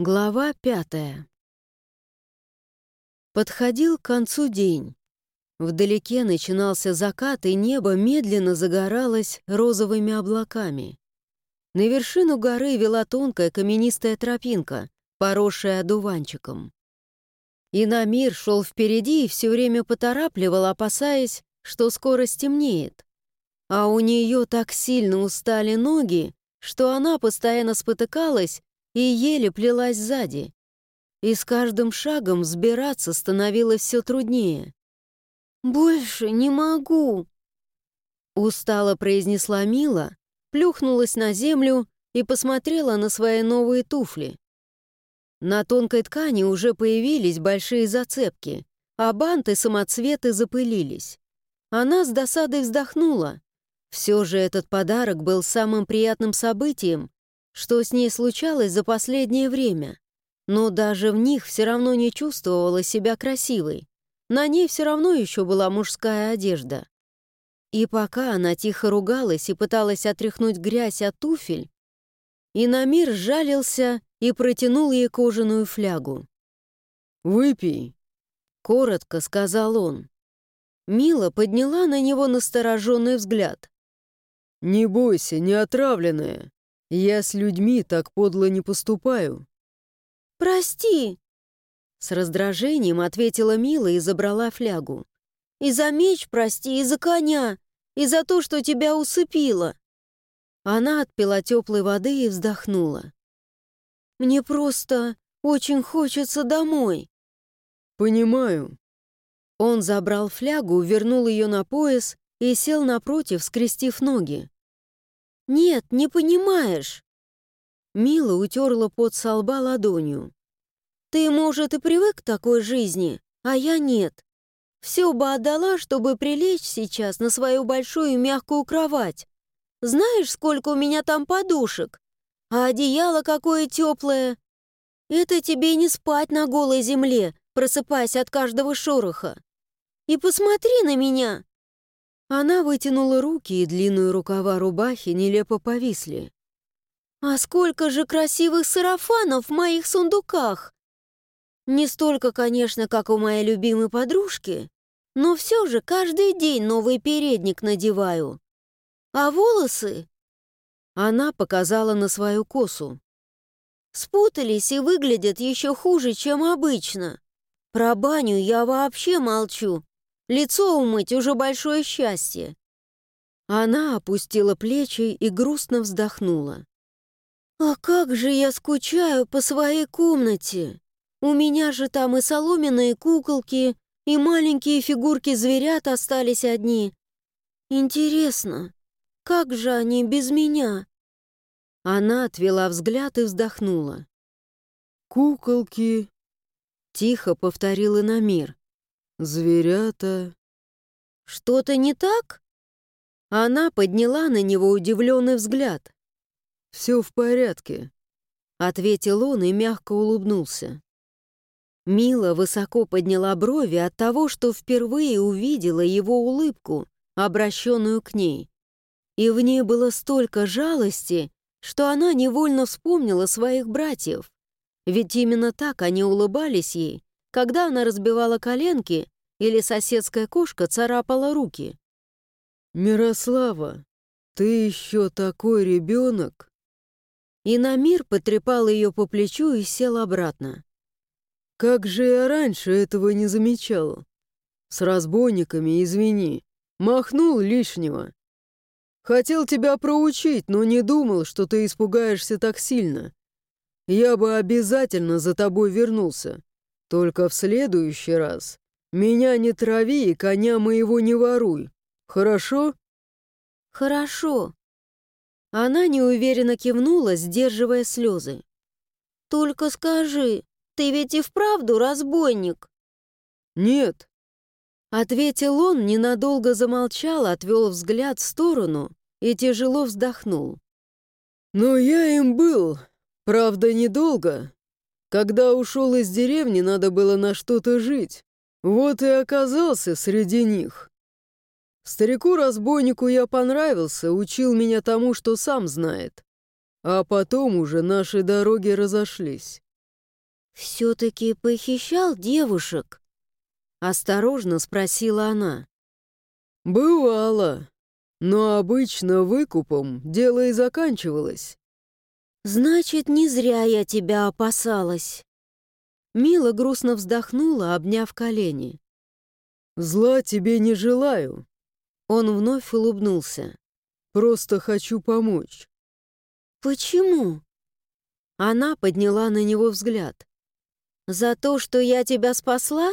Глава пятая. Подходил к концу день. Вдалеке начинался закат, и небо медленно загоралось розовыми облаками. На вершину горы вела тонкая каменистая тропинка, поросшая одуванчиком. И Намир шел впереди и все время поторапливал, опасаясь, что скоро стемнеет. А у нее так сильно устали ноги, что она постоянно спотыкалась и еле плелась сзади. И с каждым шагом сбираться становилось все труднее. «Больше не могу!» Устало произнесла Мила, плюхнулась на землю и посмотрела на свои новые туфли. На тонкой ткани уже появились большие зацепки, а банты самоцветы запылились. Она с досадой вздохнула. Все же этот подарок был самым приятным событием, что с ней случалось за последнее время. Но даже в них все равно не чувствовала себя красивой. На ней все равно еще была мужская одежда. И пока она тихо ругалась и пыталась отряхнуть грязь от туфель, Инамир жалился и протянул ей кожаную флягу. «Выпей», — коротко сказал он. Мила подняла на него настороженный взгляд. «Не бойся, не отравленная. Я с людьми так подло не поступаю». «Прости!» С раздражением ответила Мила и забрала флягу. «И за меч прости, и за коня, и за то, что тебя усыпила». Она отпила теплой воды и вздохнула. «Мне просто очень хочется домой». «Понимаю». Он забрал флягу, вернул ее на пояс и сел напротив, скрестив ноги. «Нет, не понимаешь!» Мила утерла под со лба ладонью. «Ты, может, и привык к такой жизни, а я нет. Все бы отдала, чтобы прилечь сейчас на свою большую мягкую кровать. Знаешь, сколько у меня там подушек? А одеяло какое теплое. Это тебе не спать на голой земле, просыпаясь от каждого шороха. И посмотри на меня!» Она вытянула руки, и длинные рукава рубахи нелепо повисли. «А сколько же красивых сарафанов в моих сундуках! Не столько, конечно, как у моей любимой подружки, но все же каждый день новый передник надеваю. А волосы...» Она показала на свою косу. «Спутались и выглядят еще хуже, чем обычно. Про баню я вообще молчу. Лицо умыть уже большое счастье. Она опустила плечи и грустно вздохнула. «А как же я скучаю по своей комнате! У меня же там и соломенные куколки, и маленькие фигурки зверят остались одни. Интересно, как же они без меня?» Она отвела взгляд и вздохнула. «Куколки», — тихо повторил Инамир. «Зверята...» «Что-то не так?» Она подняла на него удивленный взгляд. «Все в порядке», — ответил он и мягко улыбнулся. Мила высоко подняла брови от того, что впервые увидела его улыбку, обращенную к ней. И в ней было столько жалости, что она невольно вспомнила своих братьев. Ведь именно так они улыбались ей, когда она разбивала коленки или соседская кошка царапала руки. «Мирослава, ты еще такой ребенок!» И на мир потрепал ее по плечу и сел обратно. «Как же я раньше этого не замечал? С разбойниками, извини, махнул лишнего. Хотел тебя проучить, но не думал, что ты испугаешься так сильно. Я бы обязательно за тобой вернулся. Только в следующий раз меня не трави и коня моего не воруй. Хорошо? Хорошо. Она неуверенно кивнула, сдерживая слезы. Только скажи, ты ведь и вправду разбойник? Нет. Ответил он, ненадолго замолчал, отвел взгляд в сторону и тяжело вздохнул. Но я им был, правда, недолго. Когда ушел из деревни, надо было на что-то жить. Вот и оказался среди них. Старику-разбойнику я понравился, учил меня тому, что сам знает. А потом уже наши дороги разошлись. «Все-таки похищал девушек?» Осторожно спросила она. «Бывало, но обычно выкупом дело и заканчивалось». «Значит, не зря я тебя опасалась». Мила грустно вздохнула, обняв колени. «Зла тебе не желаю». Он вновь улыбнулся. «Просто хочу помочь». «Почему?» Она подняла на него взгляд. «За то, что я тебя спасла?»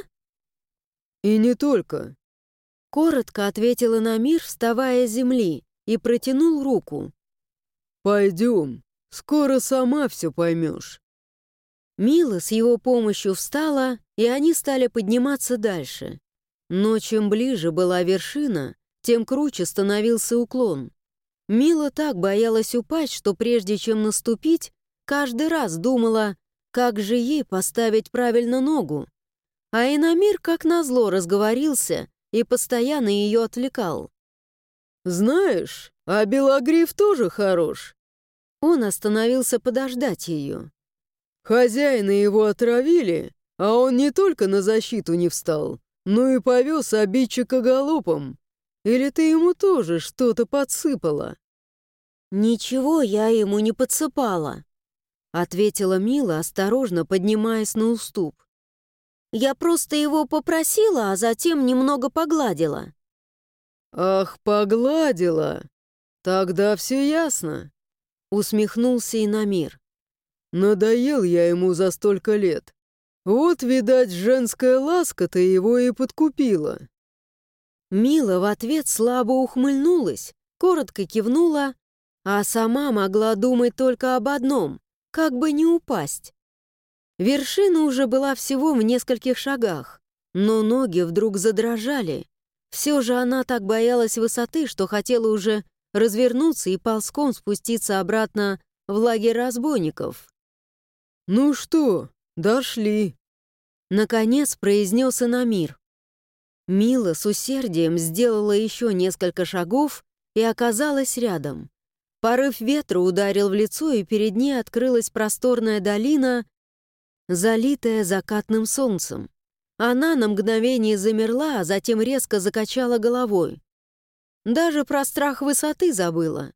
«И не только». Коротко ответила на мир, вставая с земли, и протянул руку. «Пойдем, скоро сама все поймешь». Мила с его помощью встала, и они стали подниматься дальше. Но чем ближе была вершина, тем круче становился уклон. Мила так боялась упасть, что прежде чем наступить, каждый раз думала, как же ей поставить правильно ногу. А Инамир, как назло, разговорился и постоянно ее отвлекал. «Знаешь, а Белогриф тоже хорош». Он остановился подождать ее. Хозяина его отравили, а он не только на защиту не встал, но и повез обидчика галопом. Или ты ему тоже что-то подсыпала?» «Ничего я ему не подсыпала», — ответила Мила, осторожно поднимаясь на уступ. Я просто его попросила, а затем немного погладила». «Ах, погладила! Тогда все ясно!» Усмехнулся и Инамир. «Надоел я ему за столько лет. Вот, видать, женская ласка-то его и подкупила». Мила в ответ слабо ухмыльнулась, коротко кивнула, а сама могла думать только об одном — как бы не упасть. Вершина уже была всего в нескольких шагах, но ноги вдруг задрожали. Все же она так боялась высоты, что хотела уже развернуться и ползком спуститься обратно в лагерь разбойников. «Ну что, дошли?» Наконец произнес Инамир. Мила с усердием сделала еще несколько шагов и оказалась рядом. Порыв ветра ударил в лицо, и перед ней открылась просторная долина залитая закатным солнцем. Она на мгновение замерла, а затем резко закачала головой. Даже про страх высоты забыла.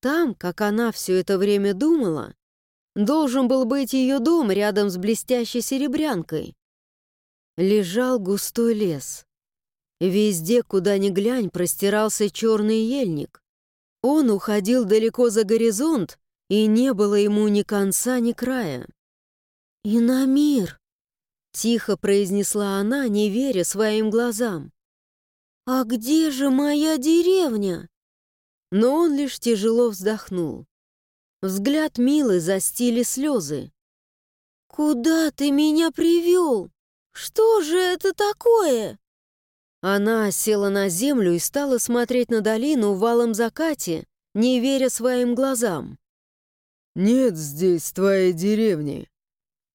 Там, как она все это время думала, должен был быть ее дом рядом с блестящей серебрянкой. Лежал густой лес. Везде, куда ни глянь, простирался черный ельник. Он уходил далеко за горизонт, и не было ему ни конца, ни края. «Инамир!» — тихо произнесла она, не веря своим глазам. «А где же моя деревня?» Но он лишь тяжело вздохнул. Взгляд Милы застили слезы. «Куда ты меня привел? Что же это такое?» Она села на землю и стала смотреть на долину в валом закате, не веря своим глазам. «Нет здесь твоей деревни»,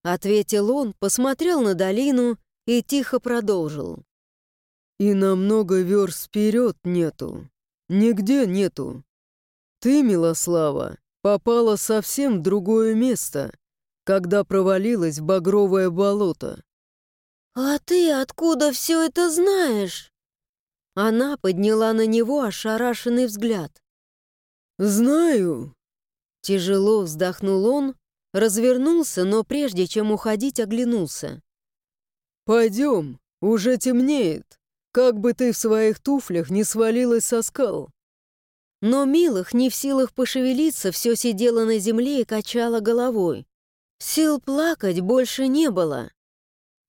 Ответил он, посмотрел на долину и тихо продолжил. «И намного верст вперед нету. Нигде нету. Ты, Милослава, попала совсем в другое место, когда провалилась в багровое болото». «А ты откуда все это знаешь?» Она подняла на него ошарашенный взгляд. «Знаю». Тяжело вздохнул он Развернулся, но прежде чем уходить, оглянулся. «Пойдем, уже темнеет. Как бы ты в своих туфлях не свалилась со скал». Но Милых, не в силах пошевелиться, все сидела на земле и качала головой. Сил плакать больше не было.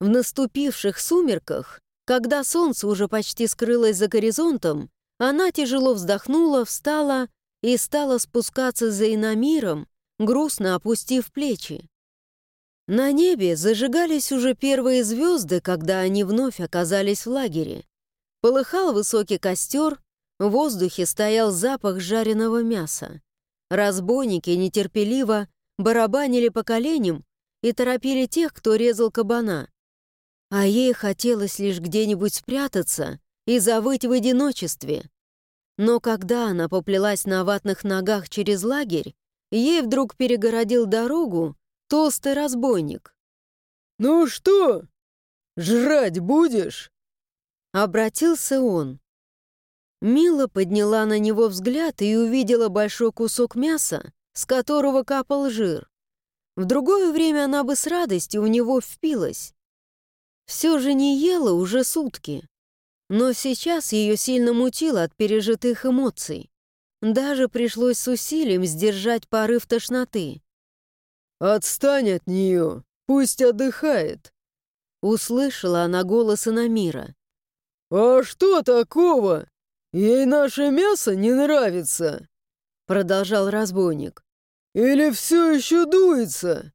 В наступивших сумерках, когда солнце уже почти скрылось за горизонтом, она тяжело вздохнула, встала и стала спускаться за иномиром, грустно опустив плечи. На небе зажигались уже первые звезды, когда они вновь оказались в лагере. Полыхал высокий костер, в воздухе стоял запах жареного мяса. Разбойники нетерпеливо барабанили по коленям и торопили тех, кто резал кабана. А ей хотелось лишь где-нибудь спрятаться и завыть в одиночестве. Но когда она поплелась на ватных ногах через лагерь, ей вдруг перегородил дорогу толстый разбойник. «Ну что, жрать будешь?» Обратился он. Мила подняла на него взгляд и увидела большой кусок мяса, с которого капал жир. В другое время она бы с радостью в него впилась. Все же не ела уже сутки. Но сейчас ее сильно мутило от пережитых эмоций. Даже пришлось с усилием сдержать порыв тошноты. «Отстань от нее, пусть отдыхает», — услышала она голос Инамира. «А что такого? Ей наше мясо не нравится?» Продолжал разбойник. «Или все еще дуется?»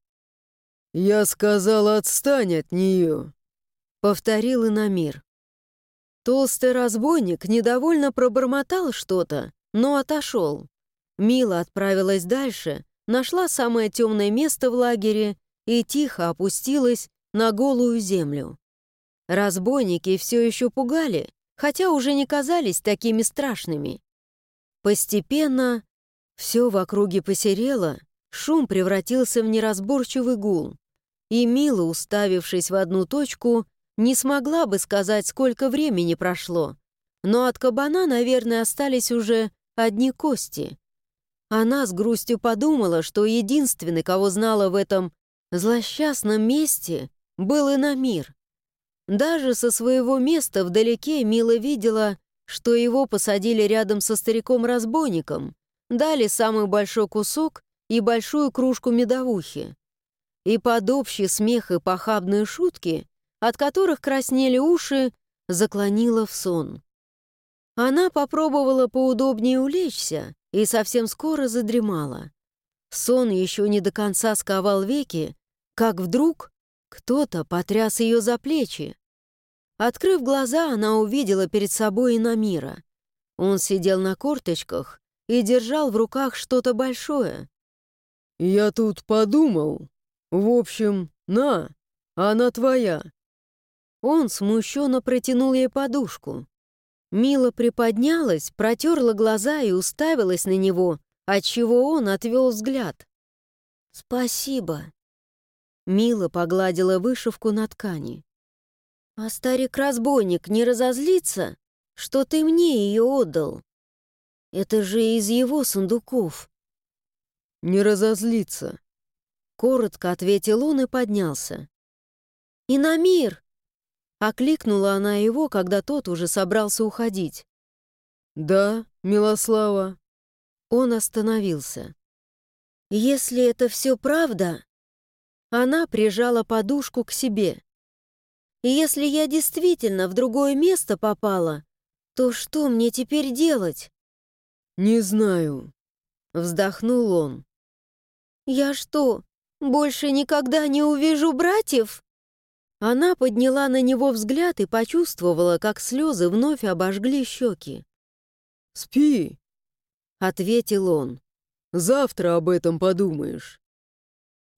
«Я сказал, отстань от нее», — повторил Инамир. Толстый разбойник недовольно пробормотал что-то, но отошел. Мила отправилась дальше, нашла самое темное место в лагере и тихо опустилась на голую землю. Разбойники все еще пугали, хотя уже не казались такими страшными. Постепенно все в округе посерело, шум превратился в неразборчивый гул, и Мила, уставившись в одну точку, не смогла бы сказать, сколько времени прошло, но от кабана, наверное, остались уже одни кости. Она с грустью подумала, что единственный, кого знала в этом злосчастном месте, был Инамир. Даже со своего места вдалеке Мила видела, что его посадили рядом со стариком-разбойником, дали самый большой кусок и большую кружку медовухи. И под общий смех и похабные шутки, от которых краснели уши, заклонила в сон. Она попробовала поудобнее улечься и совсем скоро задремала. Сон еще не до конца сковал веки, как вдруг кто-то потряс ее за плечи. Открыв глаза, она увидела перед собой Инамира. Он сидел на корточках и держал в руках что-то большое. «Я тут подумал. В общем, на, она твоя». Он смущенно протянул ей подушку. Мила приподнялась, протерла глаза и уставилась на него, отчего он отвел взгляд. «Спасибо». Мила погладила вышивку на ткани. «А старик-разбойник не разозлится, что ты мне ее отдал? Это же из его сундуков». «Не разозлится», — коротко ответил он и поднялся. «И на мир!» — окликнула она его, когда тот уже собрался уходить. «Да, Милослава». Он остановился. «Если это все правда...» Она прижала подушку к себе. И если я действительно в другое место попала, то что мне теперь делать?» «Не знаю», — вздохнул он. «Я что, больше никогда не увижу братьев?» Она подняла на него взгляд и почувствовала, как слезы вновь обожгли щеки. «Спи», — ответил он. «Завтра об этом подумаешь».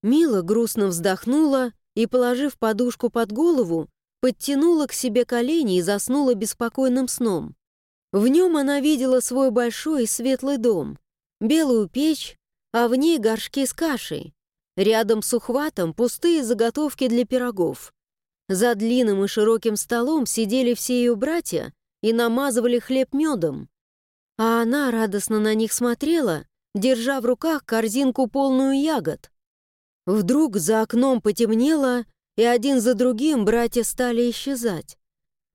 Мила грустно вздохнула и, положив подушку под голову, подтянула к себе колени и заснула беспокойным сном. В нем она видела свой большой и светлый дом, белую печь, а в ней горшки с кашей. Рядом с ухватом пустые заготовки для пирогов. За длинным и широким столом сидели все ее братья и намазывали хлеб медом. А она радостно на них смотрела, держа в руках корзинку полную ягод. Вдруг за окном потемнело, и один за другим братья стали исчезать.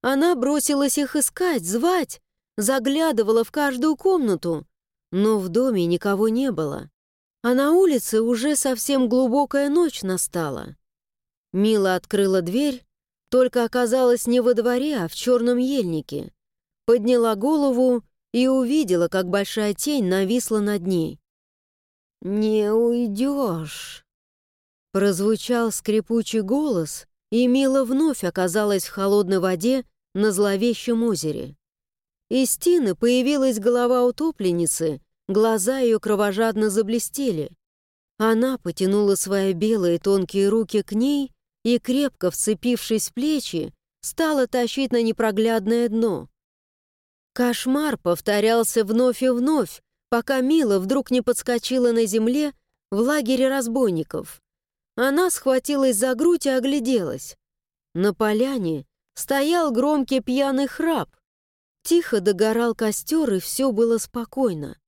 Она бросилась их искать, звать, заглядывала в каждую комнату, но в доме никого не было. А на улице уже совсем глубокая ночь настала. Мила открыла дверь, только оказалась не во дворе, а в черном ельнике. Подняла голову и увидела, как большая тень нависла над ней. «Не уйдешь», Прозвучал скрипучий голос, и Мила вновь оказалась в холодной воде на зловещем озере. Из тины появилась голова утопленницы, глаза ее кровожадно заблестели. Она потянула свои белые тонкие руки к ней и, крепко вцепившись в плечи, стала тащить на непроглядное дно. Кошмар повторялся вновь и вновь, пока Мила вдруг не подскочила на земле в лагере разбойников. Она схватилась за грудь и огляделась. На поляне стоял громкий пьяный храп. Тихо догорал костер, и все было спокойно.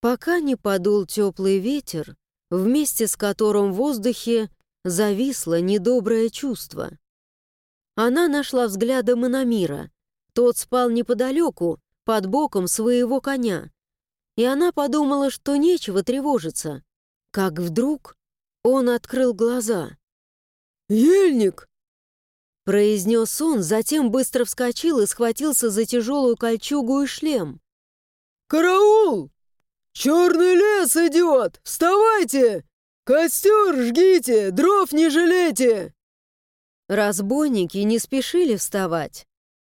Пока не подул теплый ветер, вместе с которым в воздухе зависло недоброе чувство. Она нашла взглядом Инамира. Тот спал неподалеку, под боком своего коня. И она подумала, что нечего тревожиться. Как вдруг он открыл глаза. «Ельник!» Произнес он, затем быстро вскочил и схватился за тяжелую кольчугу и шлем. «Караул! Черный лес идет! Вставайте! Костер жгите, дров не жалейте!» Разбойники не спешили вставать.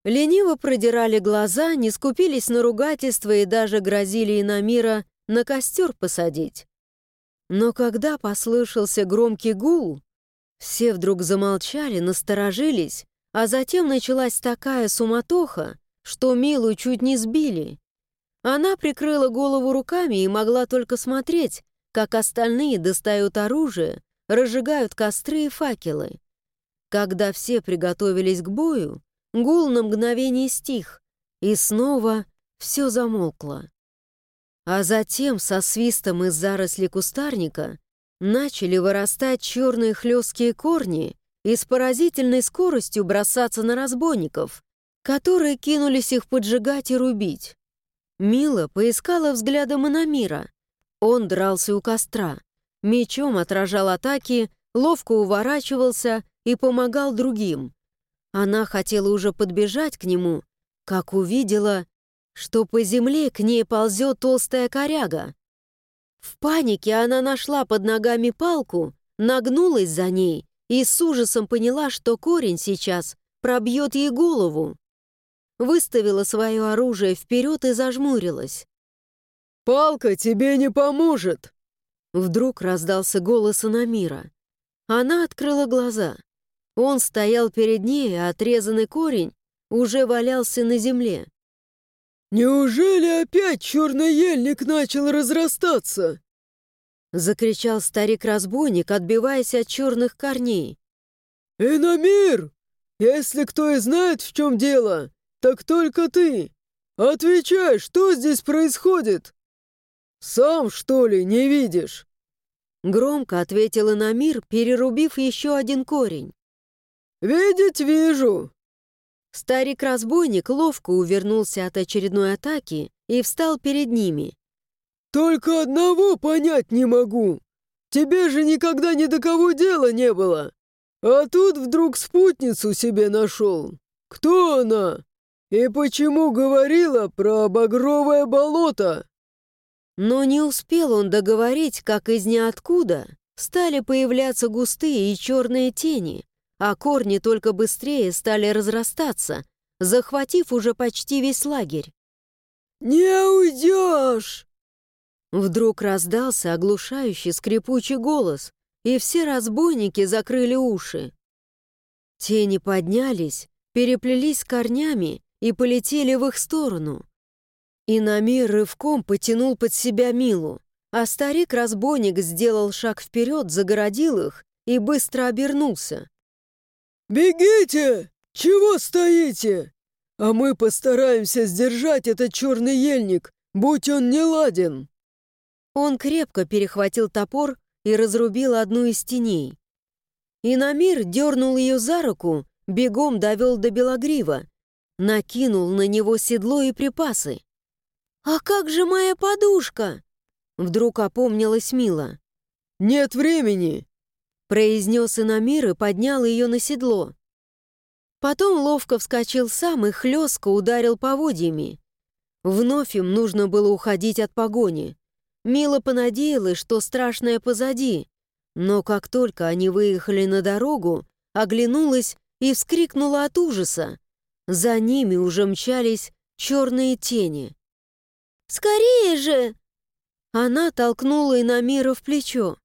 Лениво продирали глаза, не скупились на ругательства и даже грозили Инамира на костер посадить. Но когда послышался громкий гул, все вдруг замолчали, насторожились, а затем началась такая суматоха, что Милу чуть не сбили. Она прикрыла голову руками и могла только смотреть, как остальные достают оружие, разжигают костры и факелы. Когда все приготовились к бою, гул на мгновение стих, и снова все замолкло. А затем со свистом из заросли кустарника начали вырастать черные хлесткие корни и с поразительной скоростью бросаться на разбойников, которые кинулись их поджигать и рубить. Мила поискала взглядом Инамира. Он дрался у костра, мечом отражал атаки, ловко уворачивался и помогал другим. Она хотела уже подбежать к нему, как увидела, что по земле к ней ползет толстая коряга. В панике она нашла под ногами палку, нагнулась за ней и с ужасом поняла, что корень сейчас пробьет ей голову. Выставила свое оружие вперед и зажмурилась. «Палка тебе не поможет!» Вдруг раздался голос Анамира. Она открыла глаза. Он стоял перед ней, а отрезанный корень уже валялся на земле. «Неужели опять черный ельник начал разрастаться?» Закричал старик-разбойник, отбиваясь от черных корней. «Инамир! Если кто и знает, в чем дело, так только ты! Отвечай, что здесь происходит? Сам, что ли, не видишь?» Громко ответил Инамир, перерубив еще один корень. «Видеть вижу. Старик-разбойник ловко увернулся от очередной атаки и встал перед ними. «Только одного понять не могу. Тебе же никогда ни до кого дела не было. А тут вдруг спутницу себе нашел. Кто она? И почему говорила про багровое болото?» Но не успел он договорить, как из ниоткуда стали появляться густые и черные тени, а корни только быстрее стали разрастаться, захватив уже почти весь лагерь. «Не уйдешь!» Вдруг раздался оглушающий скрипучий голос, и все разбойники закрыли уши. Тени поднялись, переплелись корнями и полетели в их сторону. И Намир рывком потянул под себя Милу, а старик-разбойник сделал шаг вперед, загородил их и быстро обернулся. «Бегите! Чего стоите? А мы постараемся сдержать этот черный ельник, будь он не ладен!» Он крепко перехватил топор и разрубил одну из теней. Инамир дернул ее за руку, бегом довел до Белогрива, накинул на него седло и припасы. «А как же моя подушка?» Вдруг опомнилась Мила. «Нет времени!» Произнес Инамир и поднял ее на седло. Потом ловко вскочил сам и хлестко ударил поводьями. Вновь им нужно было уходить от погони. Мила понадеялась, что страшное позади, но как только они выехали на дорогу, оглянулась и вскрикнула от ужаса. За ними уже мчались черные тени. «Скорее же!» Она толкнула Инамира в плечо.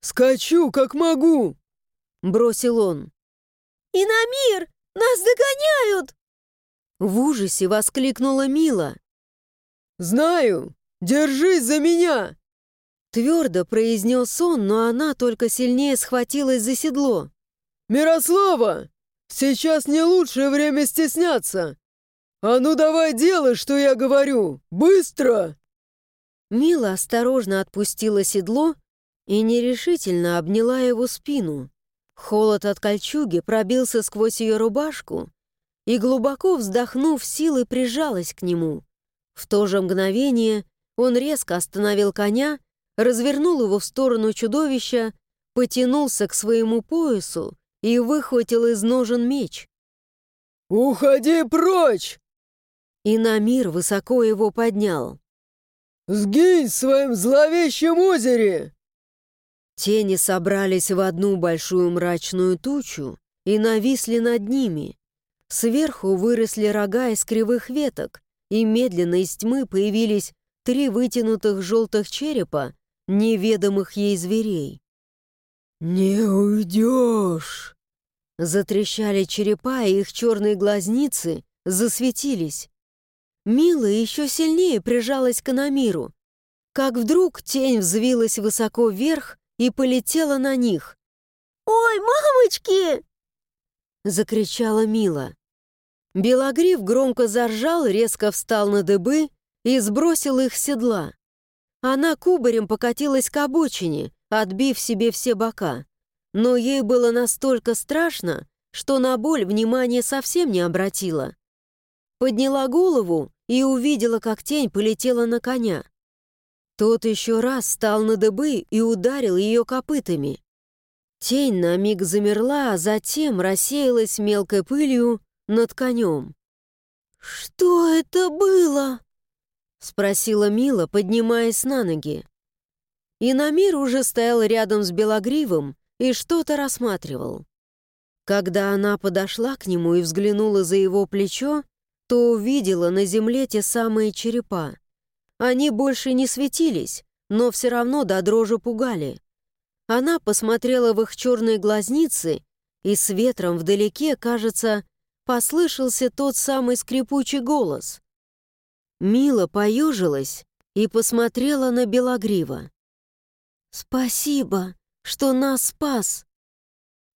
«Скачу, как могу!» — бросил он. «Инамир! Нас догоняют!» В ужасе воскликнула Мила. «Знаю! Держись за меня!» Твердо произнес он, но она только сильнее схватилась за седло. «Мирослава, сейчас не лучшее время стесняться. А ну давай делай, что я говорю, быстро!» Мила осторожно отпустила седло и нерешительно обняла его спину. Холод от кольчуги пробился сквозь ее рубашку, и, глубоко вздохнув, силой прижалась к нему. В то же мгновение он резко остановил коня, развернул его в сторону чудовища, потянулся к своему поясу и выхватил из ножен меч. «Уходи прочь!» И на мир высоко его поднял. «Сгинь в своем зловещем озере!» Тени собрались в одну большую мрачную тучу и нависли над ними. Сверху выросли рога из кривых веток, и медленно из тьмы появились три вытянутых желтых черепа неведомых ей зверей. «Не уйдешь!» Затрещали черепа, и их черные глазницы засветились. Мила еще сильнее прижалась к Анамиру, как вдруг тень взвилась высоко вверх и полетела на них. «Ой, мамочки!» — закричала Мила. Белогрив громко заржал, резко встал на дыбы и сбросил их с седла. Она кубарем покатилась к обочине, отбив себе все бока. Но ей было настолько страшно, что на боль внимания совсем не обратила. Подняла голову и увидела, как тень полетела на коня. Тот еще раз встал на дыбы и ударил ее копытами. Тень на миг замерла, а затем рассеялась мелкой пылью над конем. «Что это было?» — спросила Мила, поднимаясь на ноги. Инамир уже стоял рядом с Белогривым и что-то рассматривал. Когда она подошла к нему и взглянула за его плечо, то увидела на земле те самые черепа. Они больше не светились, но все равно до дрожи пугали. Она посмотрела в их черные глазницы, и с ветром вдалеке, кажется, послышался тот самый скрипучий голос. Мила поежилась и посмотрела на Белогрива. «Спасибо, что нас спас!»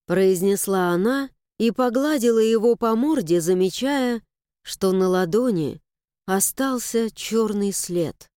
произнесла она и погладила его по морде, замечая, что на ладони остался черный след.